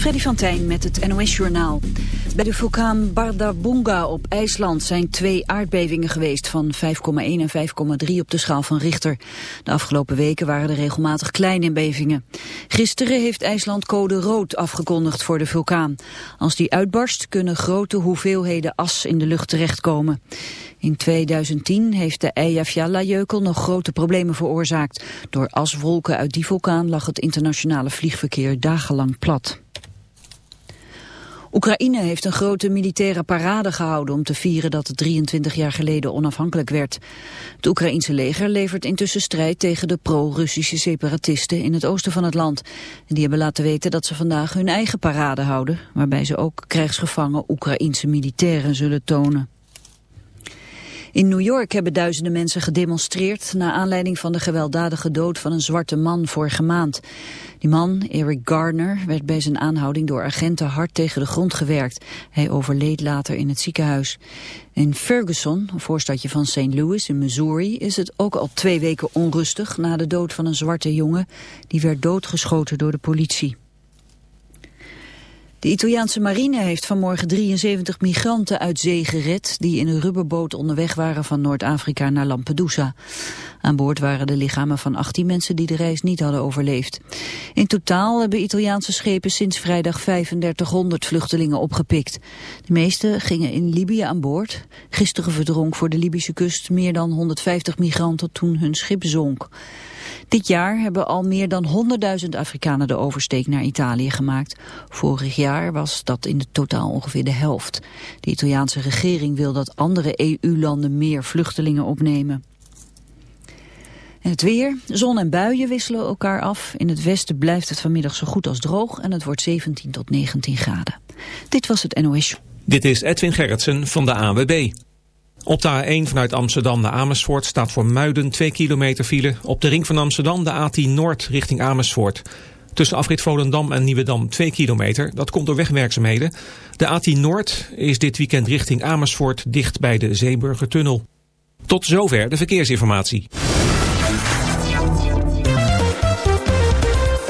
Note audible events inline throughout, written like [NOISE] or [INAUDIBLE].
Freddy van Tijn met het NOS-journaal. Bij de vulkaan Bardarbunga op IJsland zijn twee aardbevingen geweest van 5,1 en 5,3 op de schaal van Richter. De afgelopen weken waren er regelmatig kleine bevingen. Gisteren heeft IJsland code rood afgekondigd voor de vulkaan. Als die uitbarst kunnen grote hoeveelheden as in de lucht terechtkomen. In 2010 heeft de Eyjafjalla-jeukel nog grote problemen veroorzaakt. Door aswolken uit die vulkaan lag het internationale vliegverkeer dagenlang plat. Oekraïne heeft een grote militaire parade gehouden om te vieren dat het 23 jaar geleden onafhankelijk werd. Het Oekraïense leger levert intussen strijd tegen de pro-Russische separatisten in het oosten van het land. En die hebben laten weten dat ze vandaag hun eigen parade houden, waarbij ze ook krijgsgevangen Oekraïense militairen zullen tonen. In New York hebben duizenden mensen gedemonstreerd... naar aanleiding van de gewelddadige dood van een zwarte man vorige maand. Die man, Eric Gardner, werd bij zijn aanhouding door agenten hard tegen de grond gewerkt. Hij overleed later in het ziekenhuis. In Ferguson, een voorstadje van St. Louis in Missouri... is het ook al twee weken onrustig na de dood van een zwarte jongen... die werd doodgeschoten door de politie. De Italiaanse marine heeft vanmorgen 73 migranten uit zee gered... die in een rubberboot onderweg waren van Noord-Afrika naar Lampedusa. Aan boord waren de lichamen van 18 mensen die de reis niet hadden overleefd. In totaal hebben Italiaanse schepen sinds vrijdag 3500 vluchtelingen opgepikt. De meeste gingen in Libië aan boord. Gisteren verdronk voor de Libische kust meer dan 150 migranten toen hun schip zonk. Dit jaar hebben al meer dan 100.000 Afrikanen de oversteek naar Italië gemaakt. Vorig jaar was dat in het totaal ongeveer de helft. De Italiaanse regering wil dat andere EU-landen meer vluchtelingen opnemen. En het weer. Zon en buien wisselen elkaar af. In het westen blijft het vanmiddag zo goed als droog en het wordt 17 tot 19 graden. Dit was het NOS. Dit is Edwin Gerritsen van de AWB. Op de A1 vanuit Amsterdam naar Amersfoort staat voor Muiden 2 kilometer file. Op de ring van Amsterdam de A10 Noord richting Amersfoort. Tussen afrit Volendam en Nieuwedam 2 kilometer. Dat komt door wegwerkzaamheden. De A10 Noord is dit weekend richting Amersfoort dicht bij de Zeeburgertunnel. Tot zover de verkeersinformatie.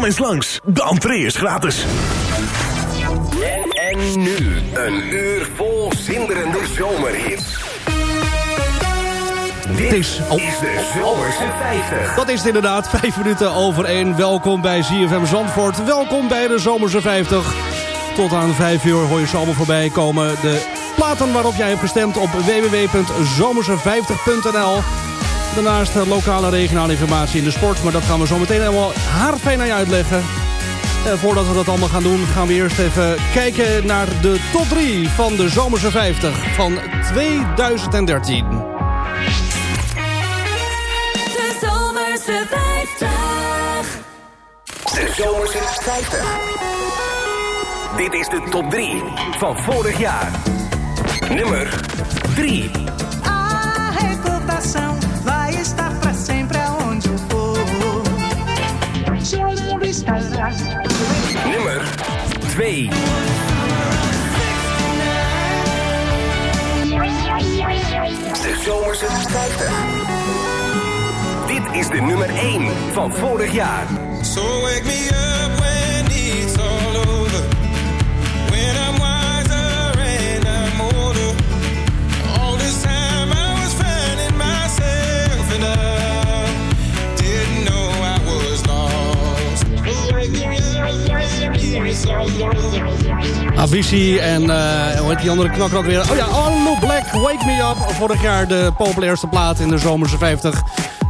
Kom eens langs, de entree is gratis. En, en nu, een uur vol zinderende zomerhits. Dit is, oh, is de Zomerse 50. Dat is het inderdaad, vijf minuten over één. Welkom bij ZFM Zandvoort. Welkom bij de Zomerse 50. Tot aan vijf uur hoor je ze allemaal voorbij komen. De platen waarop jij hebt gestemd op www.zomerse50.nl. Daarnaast eh, lokale en regionale informatie in de sport. Maar dat gaan we zo meteen helemaal haarfijn aan je uitleggen. En voordat we dat allemaal gaan doen, gaan we eerst even kijken naar de top 3 van de Zomerse 50 van 2013. De Zomerse 50. De Zomerse 50. Dit is de top 3 van vorig jaar. Nummer 3. A reputação Nummer 2. De Zomerse 50. Dit is de nummer 1 van vorig jaar. So wake me up Avicii en heet die andere knakker weer? Oh ja, Allo Black, Wake Me Up. Vorig jaar de populairste plaat in de Zomerse 50.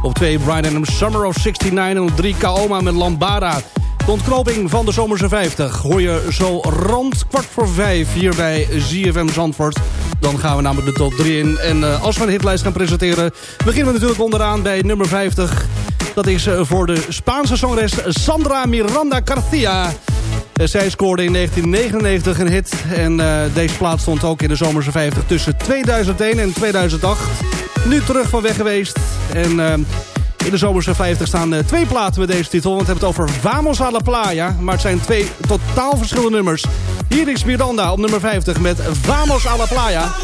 Op 2 Brian Adams Summer of 69 en op 3 Kaoma met Lambada. De ontknoping van de Zomerse 50 hoor je zo rond kwart voor vijf hier bij ZFM Zandvoort. Dan gaan we namelijk de top 3 in. En eh, als we een hitlijst gaan presenteren, beginnen we natuurlijk onderaan bij nummer 50. Dat is eh, voor de Spaanse zangeres Sandra Miranda Garcia. Eh, Zij scoorde in 1999 een hit. En eh, deze plaat stond ook in de Zomerse 50 tussen 2001 en 2008. Nu terug van weg geweest. En eh, in de Zomerse 50 staan twee platen met deze titel. Want we hebben het over Vamos a la Playa. Maar het zijn twee totaal verschillende nummers. Hier is Miranda op nummer 50 met. Vamos a la playa,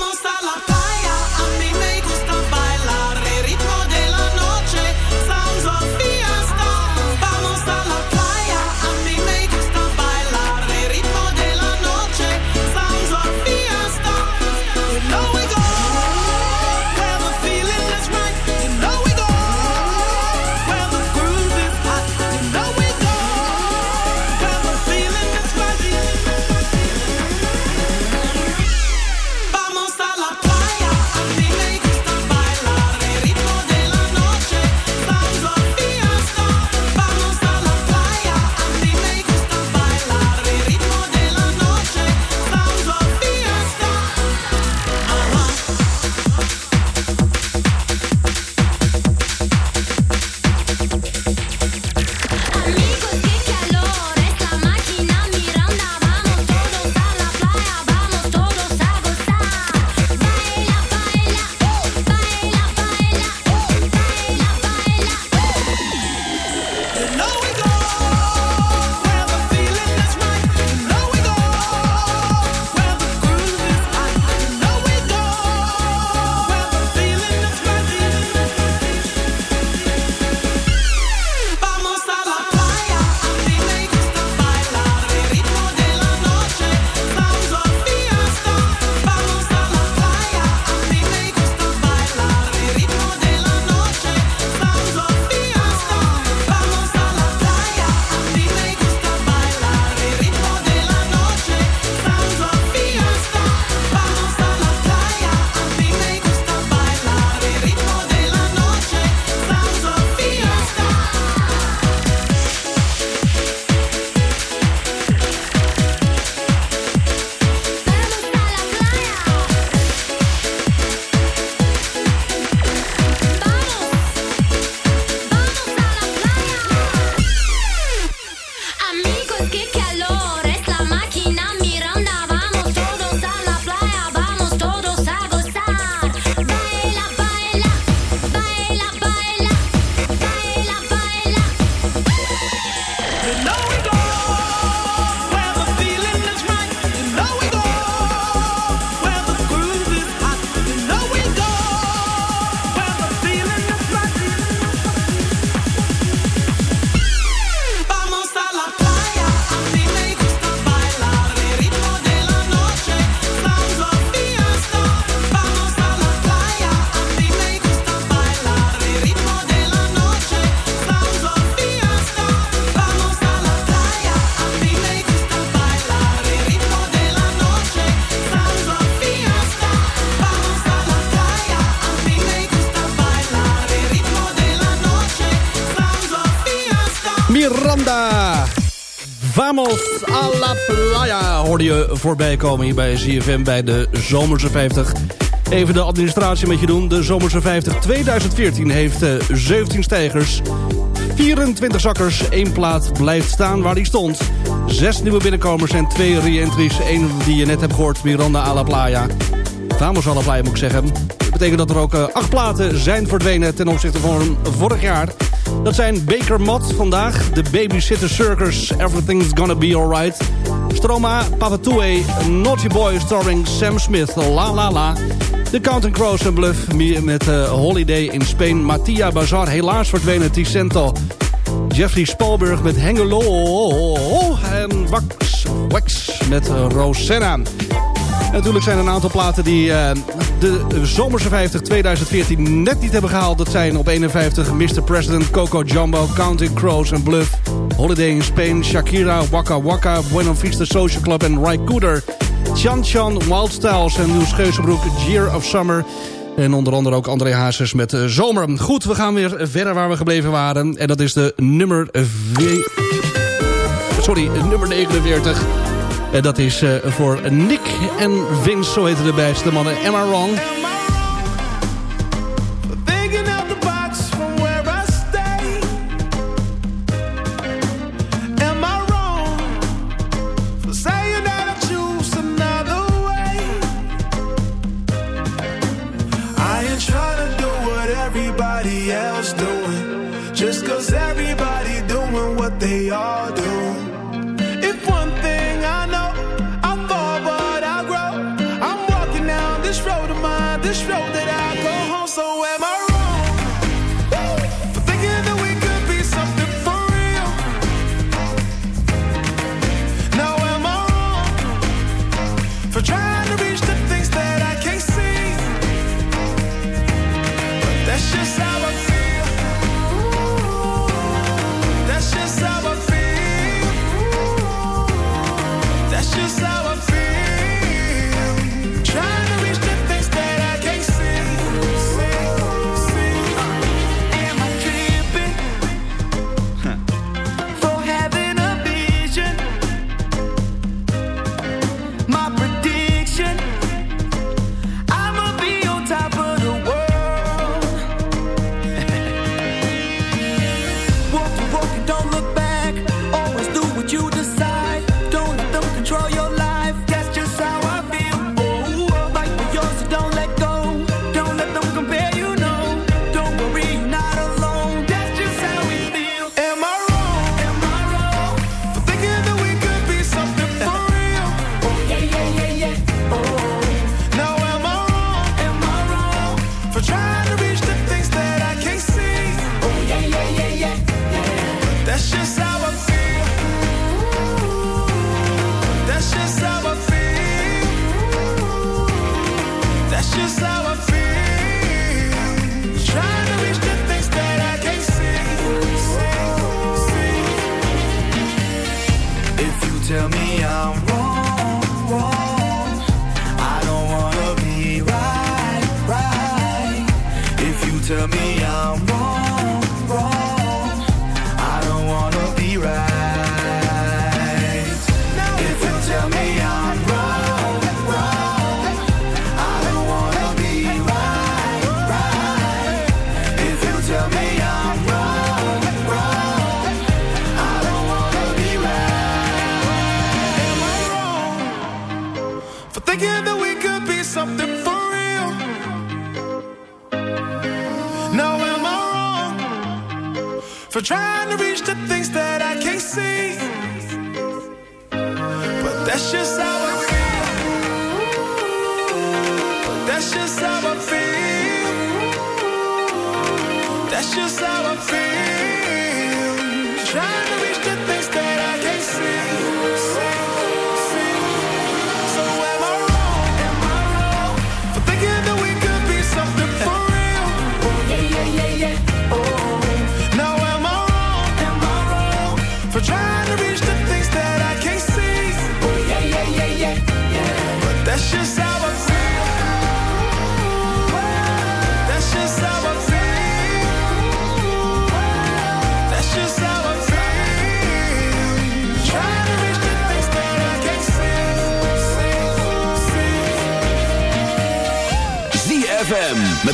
You know. Je voorbij komen hier bij ZFM bij de Zomerse 50. Even de administratie met je doen. De Zomerse 50 2014 heeft eh, 17 stijgers, 24 zakkers, één plaat blijft staan waar die stond. Zes nieuwe binnenkomers en twee re-entries. Eén die je net hebt gehoord, Miranda a la playa. Vamos a la playa moet ik zeggen. Dat betekent dat er ook eh, acht platen zijn verdwenen ten opzichte van vorig jaar. Dat zijn Baker Mott vandaag, de Babysitter Circus, Everything's Gonna Be Alright. Stroma, Papatoué, Naughty Boy starring Sam Smith, La La La. The Counting Crows en Bluff met eh, Holiday in Spain. Mattia Bazar, helaas verdwenen, Ticento. Jeffrey Spalberg met Hengelo. En Wax, Wax met eh, Rosanna. Natuurlijk zijn er een aantal platen die eh, de Zomerse 50 2014 net niet hebben gehaald. Dat zijn op 51 Mr. President, Coco Jumbo, Counting Crows en Bluff. Holiday in Spain, Shakira, Waka Waka, Buena Vista Social Club en Ry Cooder. Chan Chan, Wild Styles en Niels Geuzenbroek, Year of Summer. En onder andere ook André Hazes met eh, Zomer. Goed, we gaan weer verder waar we gebleven waren. En dat is de nummer... Sorry, nummer 49. En dat is eh, voor Nick en Vince, zo heten de beste mannen. Am I Wrong?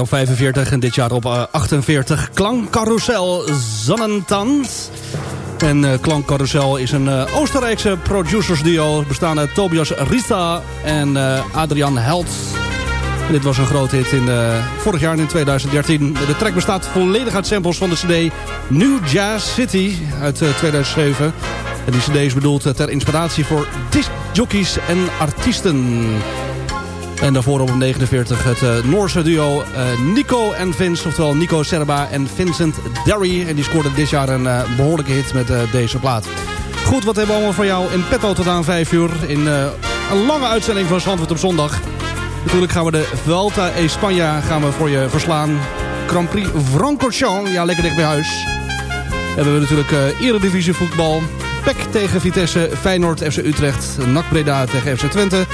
Op 45 en dit jaar op eh, 48. Klankcarousel Zonnentand. En eh Klankcarousel is een eh, Oostenrijkse producersduo... bestaande uit Tobias Rita en eh, Adrian Held. Dit was een groot hit in, eh, vorig jaar in 2013. De track bestaat volledig uit samples van de cd New Jazz City uit eh, 2007. En die cd is bedoeld eh, ter inspiratie voor discjockeys en artiesten. En daarvoor op 49 het eh, Noorse duo eh, Nico en Vince. Oftewel Nico Serba en Vincent Derry. En die scoorden dit jaar een eh, behoorlijke hit met deze plaat. Goed, wat hebben we allemaal voor jou in petto tot aan 5 uur. In een lange uitzending van Zandvoort op zondag. Natuurlijk gaan we de Vuelta España gaan we voor je verslaan. Grand Prix Francorchamps, ja lekker dicht bij huis. Hebben we natuurlijk Eredivisie voetbal. PEC tegen Vitesse, Feyenoord, FC Utrecht, NAC Breda tegen FC Twente.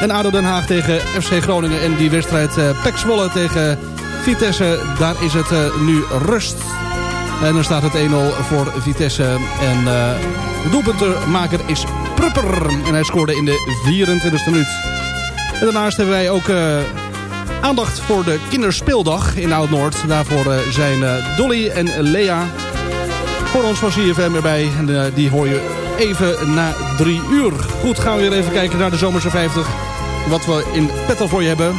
En ADO Den Haag tegen FC Groningen. En die wedstrijd Zwolle tegen Vitesse, daar is het eh, nu rust. En dan staat het 1-0 voor Vitesse. En eh, de doelpuntenmaker is Prupper. En hij scoorde in de 24e minuut. En daarnaast hebben wij ook aandacht voor de kinderspeeldag in Oud-Noord. Daarvoor zijn Dolly en Lea voor ons van CFM erbij. En die hoor je even na drie uur. Goed, gaan we weer even kijken naar de Zomerse 50. Wat we in petto voor je hebben.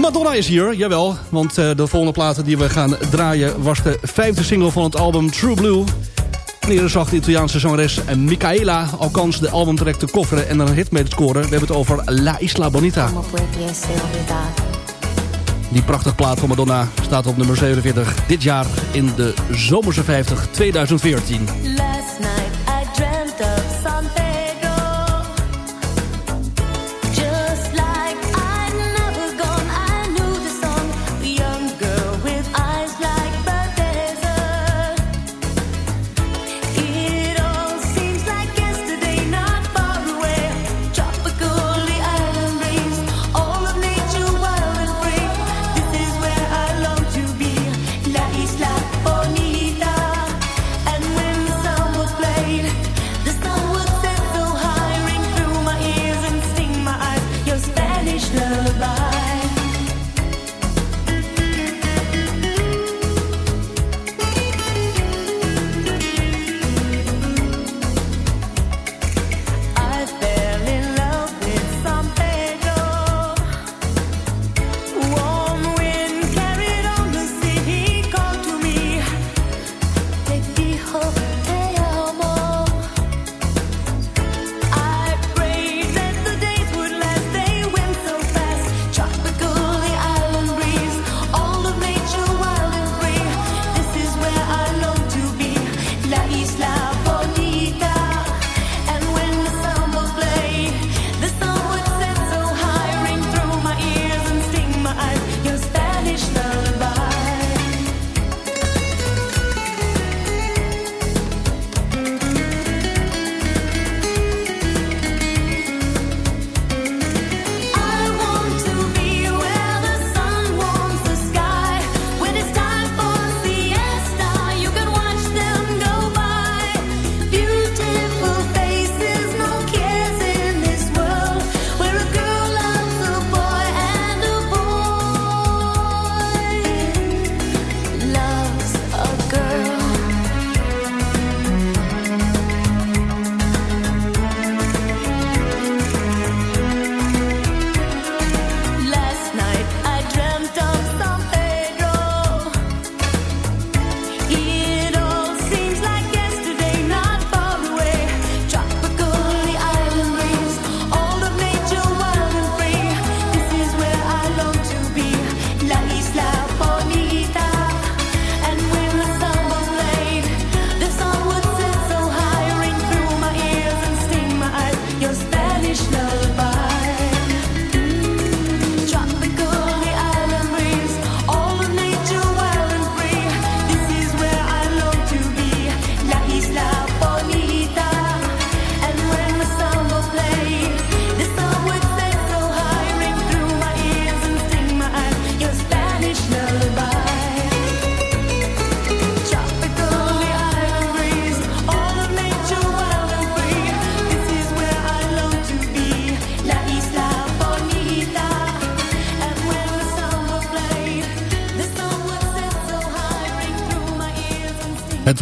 Madonna is hier, jawel. Want eh, de volgende platen die we gaan draaien... was de vijfde single van het album True Blue. Eerder zag de Italiaanse zangeres Micaela... al kans de albumtrack te kofferen en er een hit mee te scoren. We hebben het over La Isla Bonita. Die prachtige plaat van Madonna staat op nummer 47 dit jaar in de Zomerse 50 2014.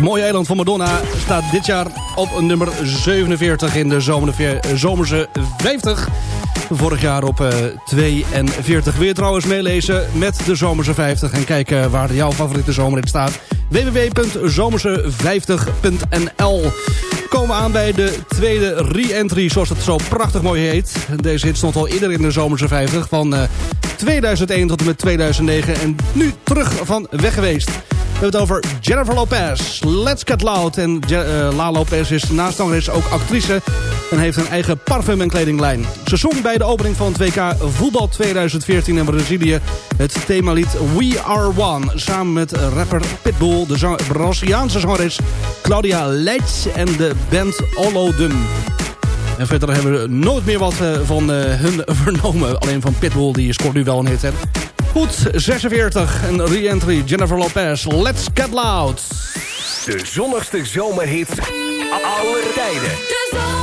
Mooie eiland van Madonna staat dit jaar op nummer 47 in de zomerse zomerse 50. Vorig jaar op eh, 42. Weer trouwens meelezen met de Zomerse 50. En kijken waar jouw favoriete zomer in staat. www.zomerse50.nl Komen we aan bij de tweede re-entry, zoals het zo prachtig mooi heet. Deze hit stond al eerder in de Zomerse 50 van eh, 2001 tot en met 2009. En nu terug van weg geweest. We hebben het over Jennifer Lopez. Let's Get Loud. En eh, La Lopez is naast zangeres ook actrice. En heeft een eigen parfum- en kledinglijn. Ze zong bij de opening van het WK Voetbal 2014 in Brazilië... het themalied We Are One. Samen met rapper Pitbull, de Braziliaanse zangeres Claudia Leitz... en de band Olodum. En verder hebben we nooit meer wat eh, van eh, hun [LAUGHS] vernomen. Alleen van Pitbull, die scoort nu wel een hit, hè. Goed, 46. Een re-entry Jennifer Lopez. Let's get loud. De zonnigste zomerhit aller tijden.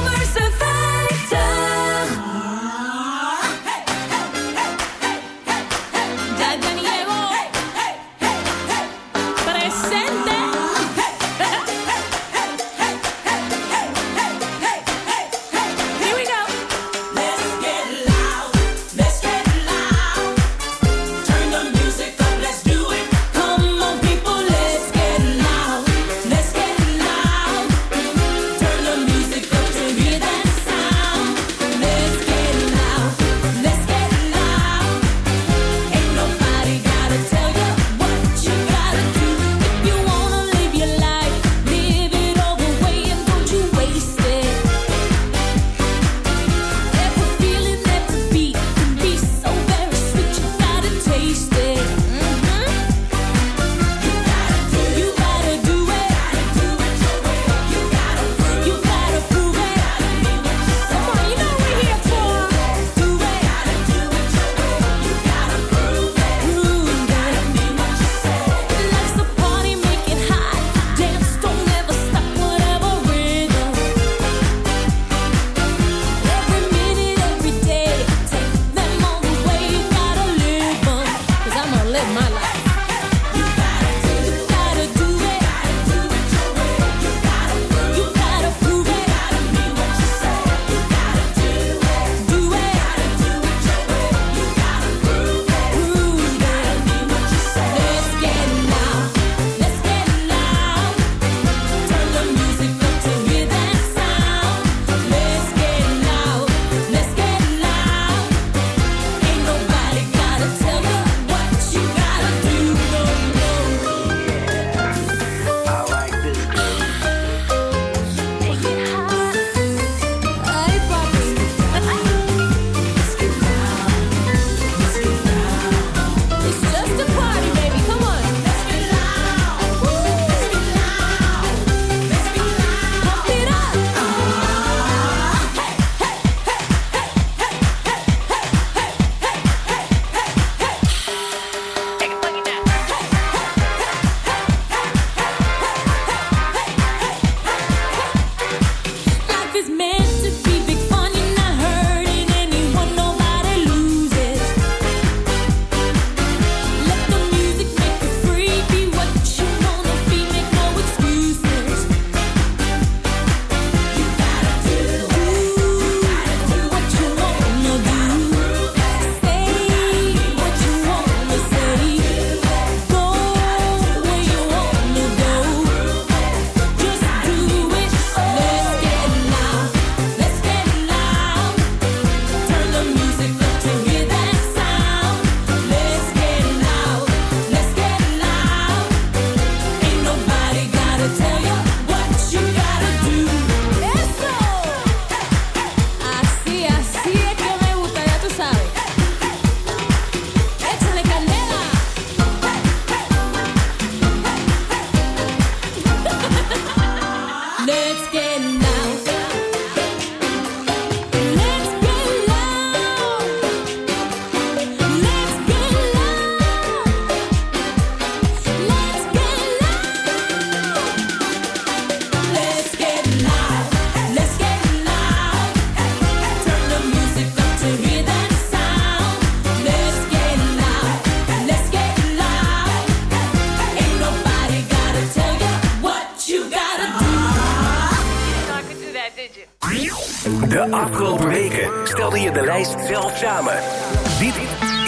Dit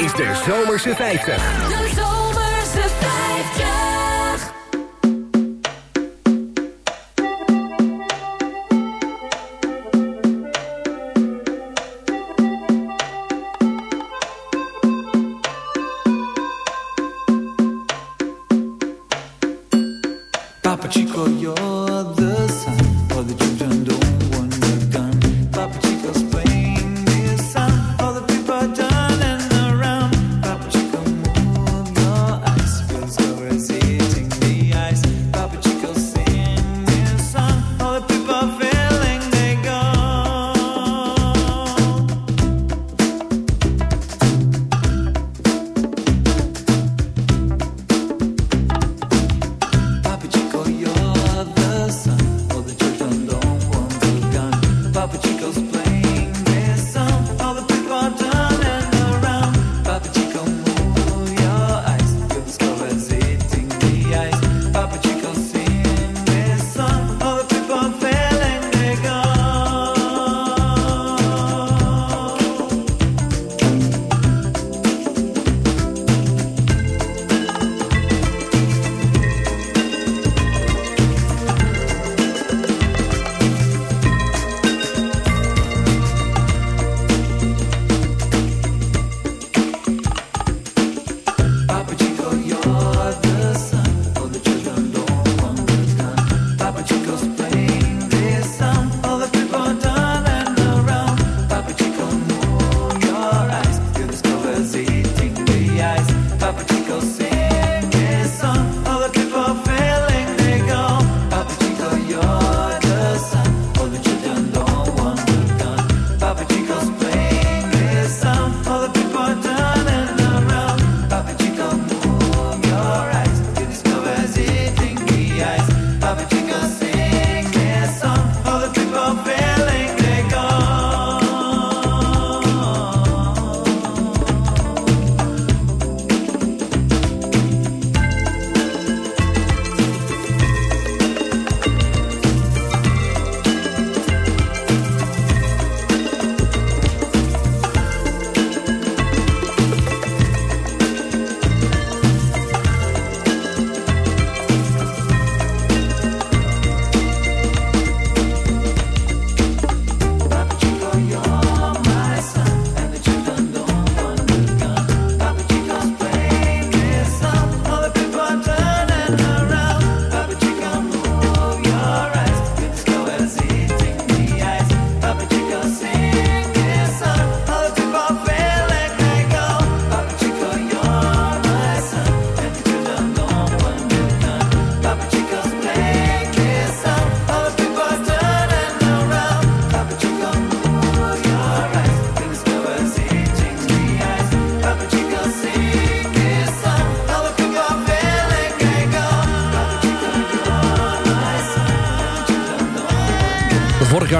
is de Zomerse 50. De Zomerse 50.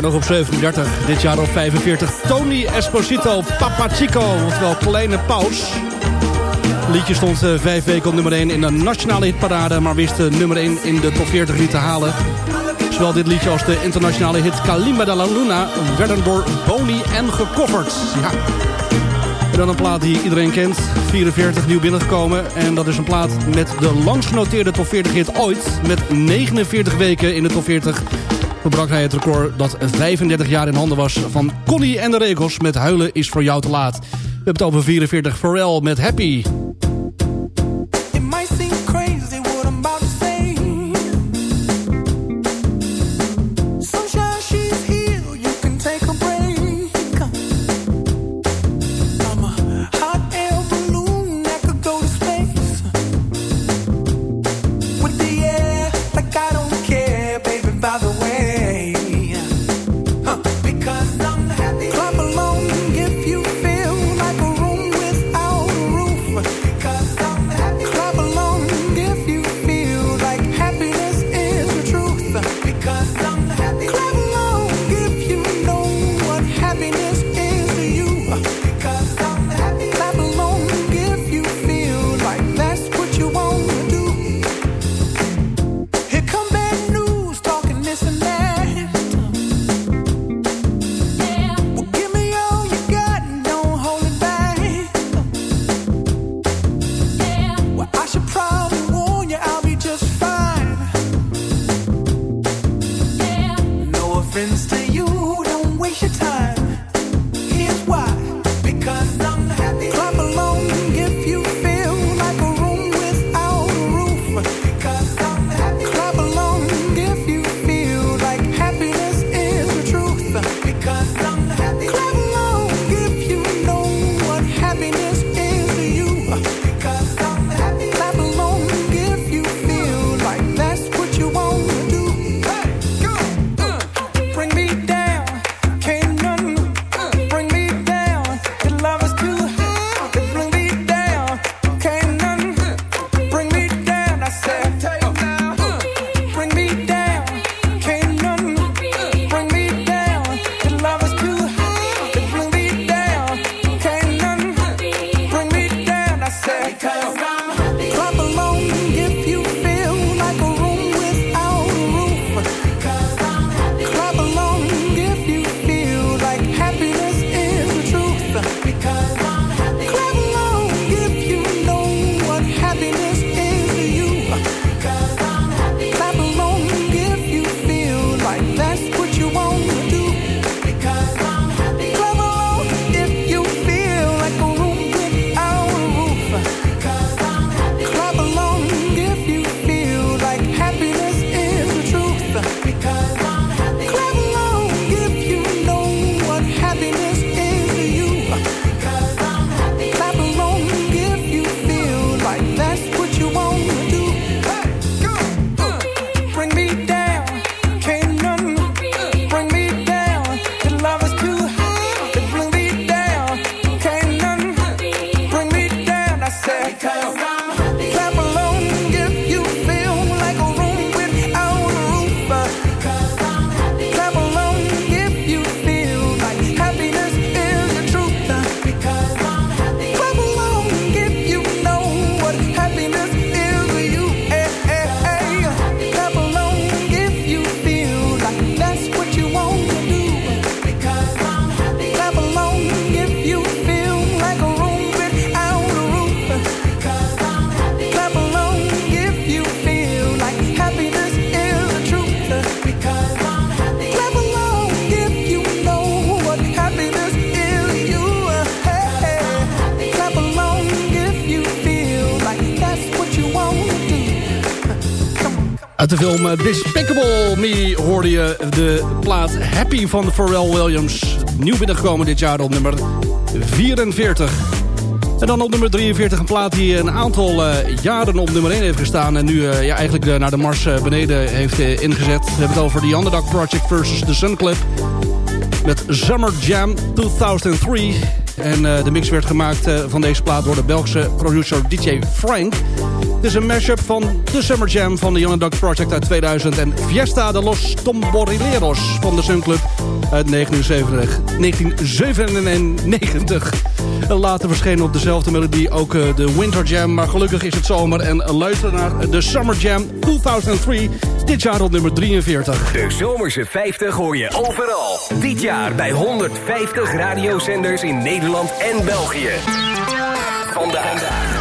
nog op 37, dit jaar op 45. Tony Esposito, Papa Chico, oftewel Kleine Paus. Liedje stond eh, vijf weken op nummer 1 in de nationale hitparade... maar wist de nummer 1 in de top 40 niet te halen. Zowel dit liedje als de internationale hit Kalimba de la Luna... werden door Boni en gecoverd. Ja. En dan een plaat die iedereen kent. 44 nieuw binnengekomen. En dat is een plaat met de langst genoteerde top 40 hit ooit. Met 49 weken in de top 40 verbrak hij het record dat 35 jaar in handen was van Connie en de Regels met Huilen is voor jou te laat. We hebben het over 44 Pharrell met Happy. de film Despicable Me hoorde je de plaat Happy van Pharrell Williams. Nieuw binnengekomen dit jaar op nummer 44. En dan op nummer 43 een plaat die een aantal eh, jaren op nummer 1 heeft gestaan. En nu eh, ja, eigenlijk eh, naar de mars beneden heeft ingezet. We hebben het over The Underdog Project versus The Sun Club. Met Summer Jam 2003. En de mix werd gemaakt van deze plaat door de Belgische producer DJ Frank. Dit is een mashup van The Summer Jam van de Young Duck Project uit 2000... en Fiesta de Los Tomborileros van de Sun Club uit 1997. 1997. Later verschenen op dezelfde melodie ook eh, de Winter Jam... maar gelukkig is het zomer en luister naar The Summer Jam 2003... dit jaar op nummer 43. De Zomerse 50 hoor je overal. Dit jaar bij 150 radiozenders in Nederland en België. Vandaag.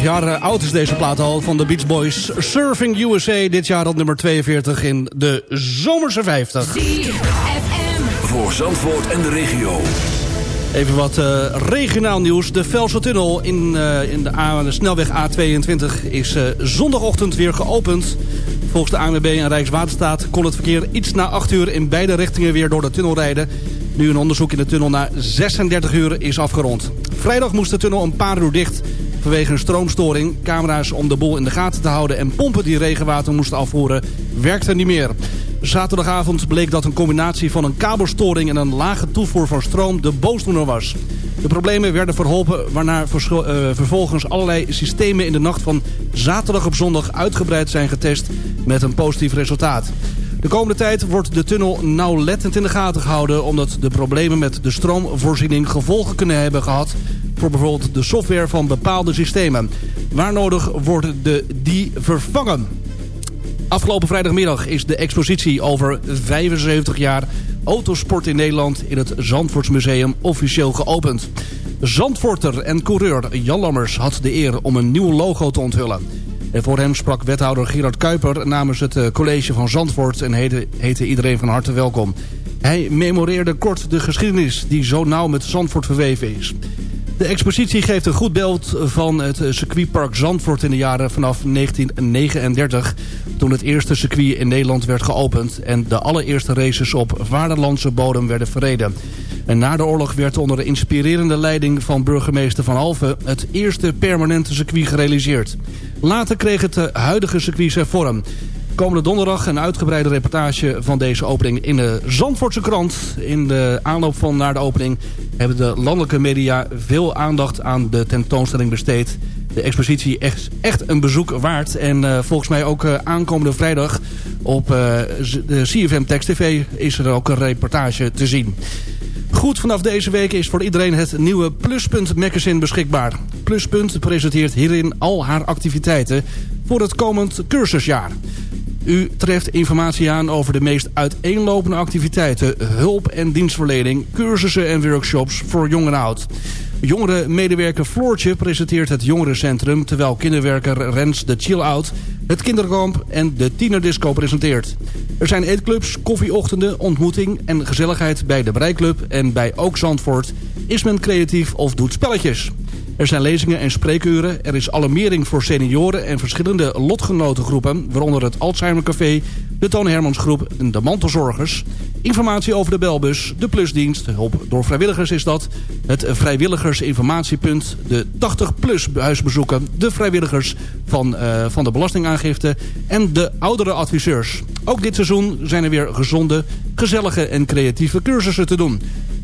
51 jaar eh, oud is deze plaat al van de Beach Boys. Surfing USA, dit jaar al nummer 42 in de Zomerse 50. Voor Zandvoort en de regio. Even wat eh, regionaal nieuws. De Velse Tunnel in, eh, in de, A- de snelweg A22 is eh, zondagochtend weer geopend. Volgens de ANWB en Rijkswaterstaat kon het verkeer iets na 8 uur in beide richtingen weer door de tunnel rijden. Nu een onderzoek in de tunnel na 36 uur is afgerond. Vrijdag moest de tunnel een paar uur dicht vanwege een stroomstoring. Camera's om de boel in de gaten te houden en pompen die regenwater moesten afvoeren werkten niet meer. Zaterdagavond bleek dat een combinatie van een kabelstoring en een lage toevoer van stroom de boosdoener was. De problemen werden verholpen, waarna eh, vervolgens allerlei systemen in de nacht van zaterdag op zondag uitgebreid zijn getest met een positief resultaat. De komende tijd wordt de tunnel nauwlettend in de gaten gehouden... omdat de problemen met de stroomvoorziening gevolgen kunnen hebben gehad... voor bijvoorbeeld de software van bepaalde systemen. Waar nodig wordt de, die vervangen. Afgelopen vrijdagmiddag is de expositie over 75 jaar autosport in Nederland in het Zandvoortsmuseum officieel geopend. Zandvoorter en coureur Jan Lammers had de eer om een nieuw logo te onthullen. En voor hem sprak wethouder Gerard Kuiper namens het eh, college van Zandvoort en heette, heette iedereen van harte welkom. Hij memoreerde kort de geschiedenis die zo nauw met Zandvoort verweven is. De expositie geeft een goed beeld van het circuitpark Zandvoort in de jaren vanaf 1939... toen het eerste circuit in Nederland werd geopend... en de allereerste races op vaderlandse bodem werden verreden. En na de oorlog werd onder de inspirerende leiding van burgemeester Van Alphen... het eerste permanente circuit gerealiseerd. Later kreeg het de huidige circuit zijn vorm. Komende donderdag een uitgebreide reportage van deze opening in de Zandvoortse krant. In de aanloop van naar de opening hebben de landelijke media veel aandacht aan de tentoonstelling besteed. De expositie is echt een bezoek waard. En eh, volgens mij ook eh, aankomende vrijdag op z- de CFM Text TV is er ook een reportage te zien. Goed, vanaf deze week is voor iedereen het nieuwe Pluspunt magazine beschikbaar. Pluspunt presenteert hierin al haar activiteiten voor het komend cursusjaar. U treft informatie aan over de meest uiteenlopende activiteiten... hulp- en dienstverlening, cursussen en workshops voor jong en oud. Jongere medewerker Floortje presenteert het jongerencentrum... terwijl kinderwerker Rens de Chill Out het kinderkamp en de tienerdisco presenteert. Er zijn eetclubs, koffieochtenden, ontmoeting en gezelligheid bij de Breiklub... en bij Ook Zandvoort is men creatief of doet spelletjes. Er zijn lezingen en spreekuren. Er is alarmering voor senioren en verschillende lotgenotengroepen... waaronder het Alzheimer Café, de Toon Hermans Groep en de Mantelzorgers. Informatie over de belbus, de plusdienst, hulp door vrijwilligers is dat... het vrijwilligersinformatiepunt, de 80PLUS huisbezoeken... de vrijwilligers van, eh, van de belastingaangifte en de oudere adviseurs. Ook dit seizoen zijn er weer gezonde, gezellige en creatieve cursussen te doen...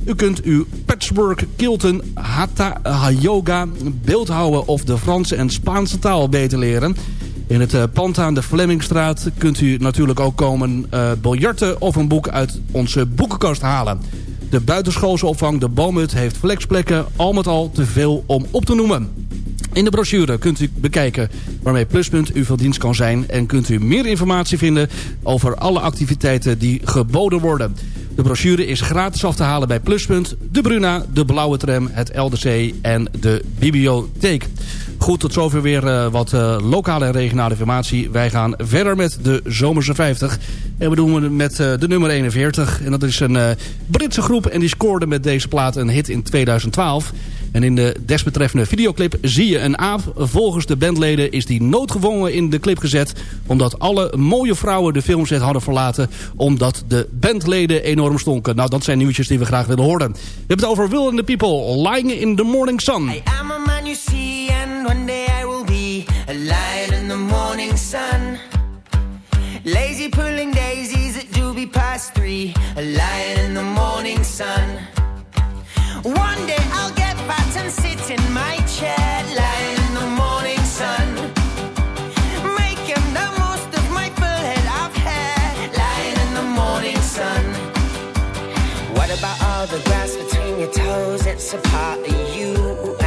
U kunt uw patchwork, kilten, hatha, ha- yoga, beeldhouden of de Franse en Spaanse taal beter leren. In het eh, pand aan de Flemmingstraat kunt u natuurlijk ook komen eh biljarten of een boek uit onze boekenkast halen. De buitenschoolse opvang De Boomhut heeft flexplekken, al met al te veel om op te noemen. In de brochure kunt u bekijken waarmee Pluspunt u van dienst kan zijn... en kunt u meer informatie vinden over alle activiteiten die geboden worden. De brochure is gratis af te halen bij Pluspunt, de Bruna, de Blauwe Tram, het LDC en de Bibliotheek. Goed, tot zover weer eh, wat eh, lokale en regionale informatie. Wij gaan verder met de Zomerse 50. En we doen het met eh, de nummer 41. En dat is een Britse groep en die scoorde met deze plaat een hit in 2012. En in de desbetreffende videoclip zie je een aap. Volgens de bandleden is die noodgedwongen in de clip gezet... omdat alle mooie vrouwen de filmset hadden verlaten... omdat de bandleden enorm stonken. Nou, dat zijn nieuwtjes die we graag willen horen. We hebben het over Will and the People, Lying in the Morning Sun. I'm a man you see, and one day I will be a lion in the morning sun. Lazy pulling daisies at doobie past three, a lion in the morning sun. One day I'll get and sit in my chair, lying in the morning sun. Making the most of my lying in the morning sun. What about all the grass between your toes? It's a part of you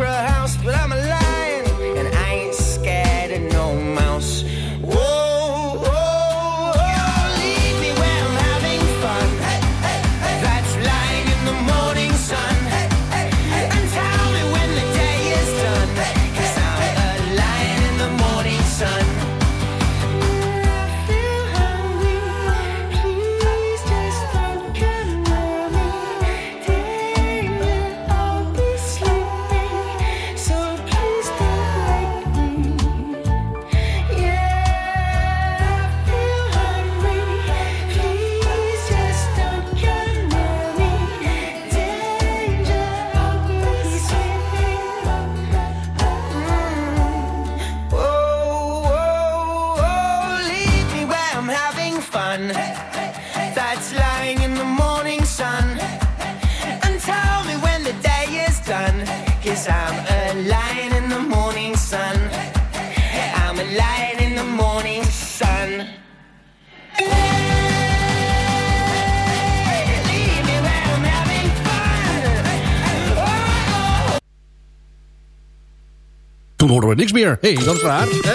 Abraham. Hoorden we niks meer. Hé, hey, dat is raar. Hè?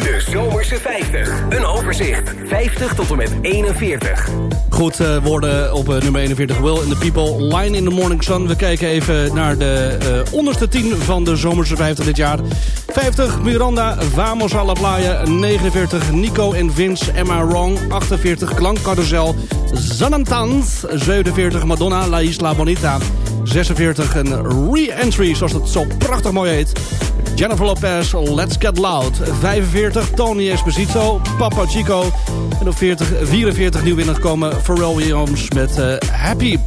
De Zomerse 50. Een overzicht. 50 tot en met 41. Goed, eh, woorden op eh, nummer 41. Will and the People, Line in the Morning Sun. We kijken even naar de eh, onderste 10 van de zomerse 50 dit jaar. 50, Miranda, Vamos a la Playa. 49, Nico en Vince, Emma Wrong. 48, Klank Carousel, Zanantans. 47, Madonna, La Isla Bonita. 46, een re-entry, zoals het zo prachtig mooi heet. Jennifer Lopez, Let's Get Loud. 45, Tony Esposito, Papa Chico. En op 40, 44 nieuw binnengekomen Pharrell Williams met eh, Happy.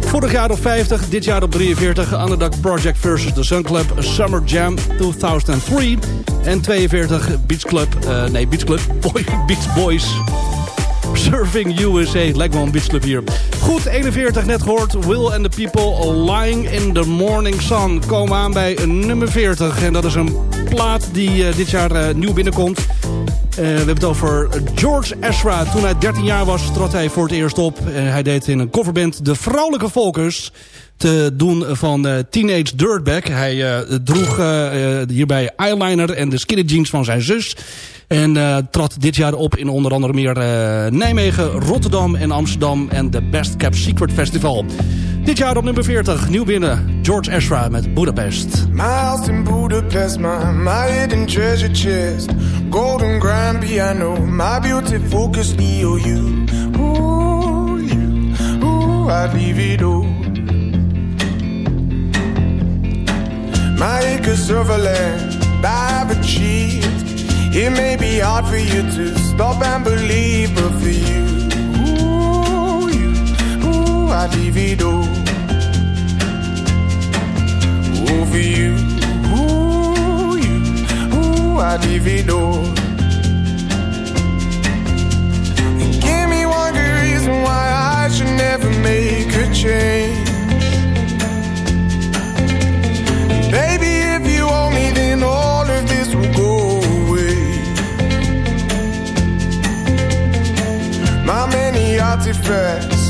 Vorig jaar op 50, dit jaar op 43. Underdog Project versus The Sun Club Summer Jam 2003. En 42 Beach Club, eh, nee Beach Club, [LAUGHS] Boy, Beach Boys. Surfing USA, lijkt wel een beach club hier. Goed, 41 net gehoord. Will and the People, Lying in the Morning Sun. Komen aan bij nummer 40. En dat is een plaat die eh, dit jaar eh, nieuw binnenkomt. Eh, we hebben het over George Ezra. Toen hij 13 jaar was, trad hij voor het eerst op. Eh, hij deed in een coverband De Vrouwelijke Volkers te doen van eh, Teenage Dirtbag. Hij droeg hierbij eyeliner en de skinny jeans van zijn zus. En eh, trad dit jaar op in onder andere meer Nijmegen, Rotterdam en Amsterdam... en de Best Kept Secret Festival. Dit jaar op nummer 40, nieuw binnen, George Ezra met Budapest. House in Budapest, my, my hidden treasure chest. Golden grand piano, my beauty focus EOU. Ooh, you, ooh, I'd leave it all. My acres of land I've achieved. It may be hard for you to stop and believe, but for you, leave it for you, ooh, you, ooh, it all. Give me one good reason why I should never make a change. Baby, if you owe me, then all of this will go away. My many artifacts,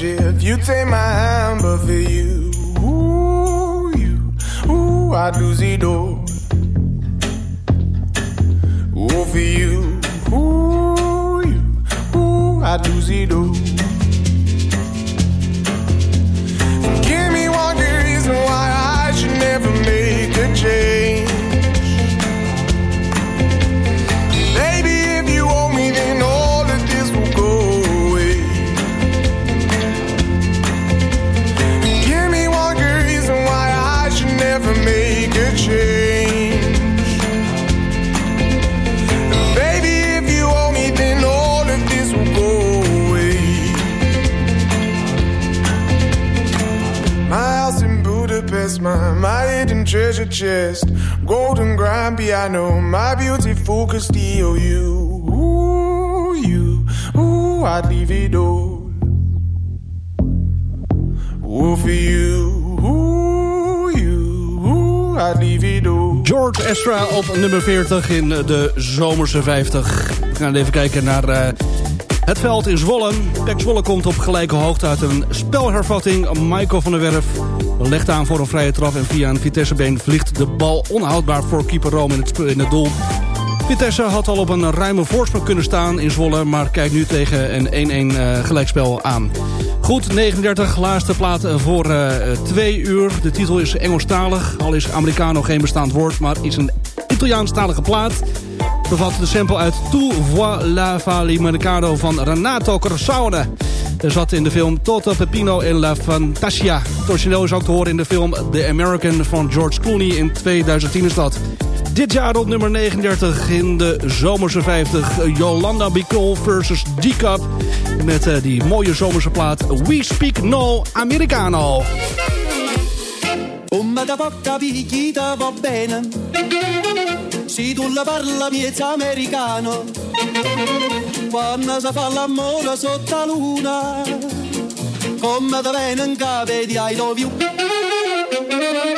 If you take Ezra op nummer 40 in de zomerse 50. We gaan even kijken naar eh, het veld in Zwolle. Pek Zwolle komt op gelijke hoogte uit een spelhervatting. Michael van der Werf legt aan voor een vrije trap... en via een Vitessebeen vliegt de bal onhoudbaar voor keeper Rome in het, in het doel. Vitesse had al op een ruime voorsprong kunnen staan in Zwolle... maar kijkt nu tegen een 1-1 eh, gelijkspel aan. Goed, 39, laatste plaat voor eh, twee uur. De titel is Engelstalig, al is Americano geen bestaand woord... maar is een Italiaanstalige plaat. Bevat de sample uit Tu vois la Falimercado van Renato Corsaune. Er zat in de film Toto Pepino en La Fantasia. Het is ook te horen in de film The American van George Clooney in 2010 is dat. Dit jaar op nummer 39 in de zomerse 50. Jolanda Bicol versus G-Cup. Met eh, die mooie zomerse plaat We Speak No Americano. Come da porta picchita va bene Se tu la parla miezza americano Quando si fa l'amore sotto luna Come da capo di I love you